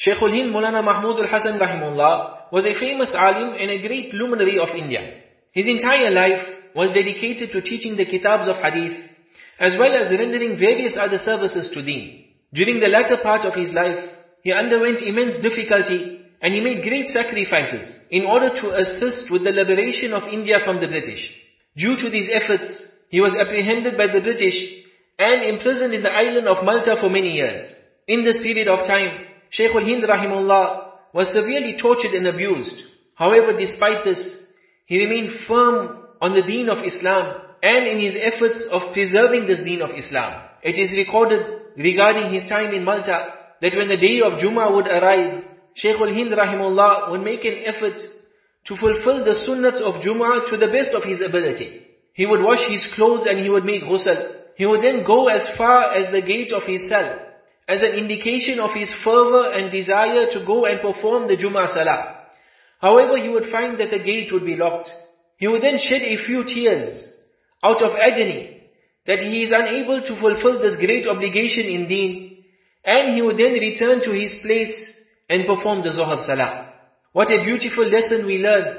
Shaykh al-Hind Maulana Mahmud al-Hasan rahimullah was a famous alim and a great luminary of India. His entire life was dedicated to teaching the kitabs of hadith, as well as rendering various other services to deen. During the latter part of his life, he underwent immense difficulty and he made great sacrifices in order to assist with the liberation of India from the British. Due to these efforts, he was apprehended by the British and imprisoned in the island of Malta for many years. In this period of time, Shaykh al-Hind rahimullah was severely tortured and abused. However, despite this, he remained firm on the deen of Islam and in his efforts of preserving this deen of Islam. It is recorded regarding his time in Malta that when the day of Jummah would arrive, Shaykh al-Hind rahimullah would make an effort to fulfill the sunnats of Jummah to the best of his ability. He would wash his clothes and he would make ghusl. He would then go as far as the gate of his cell, as an indication of his fervor and desire to go and perform the Jummah Salah. However, he would find that the gate would be locked. He would then shed a few tears out of agony that he is unable to fulfill this great obligation in deen, and he would then return to his place and perform the Zohar Salah. What a beautiful lesson we learn,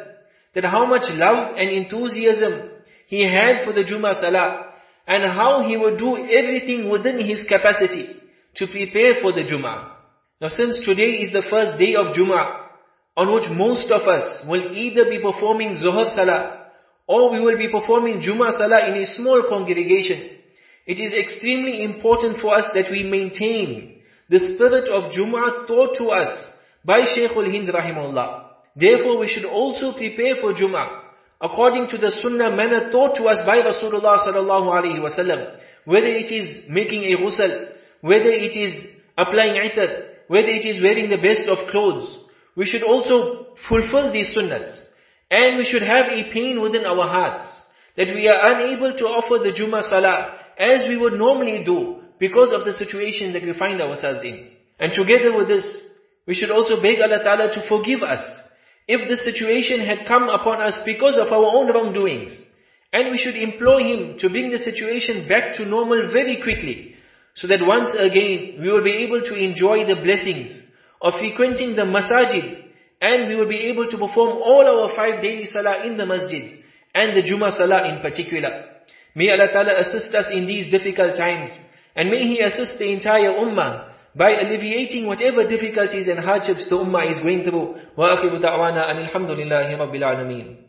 that how much love and enthusiasm he had for the Jummah Salah, and how he would do everything within his capacity to prepare for the Jummah. Now since today is the first day of Jummah, on which most of us will either be performing Zohar Salah, or we will be performing Jummah Salah in a small congregation, it is extremely important for us that we maintain the spirit of Jummah taught to us by Shaykh al-Hind rahimahullah. Therefore we should also prepare for Jummah according to the sunnah manner taught to us by Rasulullah sallallahu alaihi wasallam. Whether it is making a ghusl, whether it is applying itar, whether it is wearing the best of clothes, we should also fulfill these sunnahs. And we should have a pain within our hearts that we are unable to offer the Jummah Salah as we would normally do because of the situation that we find ourselves in. And together with this, we should also beg Allah Ta'ala to forgive us if this situation had come upon us because of our own wrongdoings. And we should implore Him to bring the situation back to normal very quickly, so that once again we will be able to enjoy the blessings of frequenting the masajid, and we will be able to perform all our five daily salah in the masjids, and the Jummah salah in particular. May Allah Ta'ala assist us in these difficult times, and may He assist the entire ummah, by alleviating whatever difficulties and hardships the ummah is going through. وآخر دعوانا أن الحمد لله رب العالمين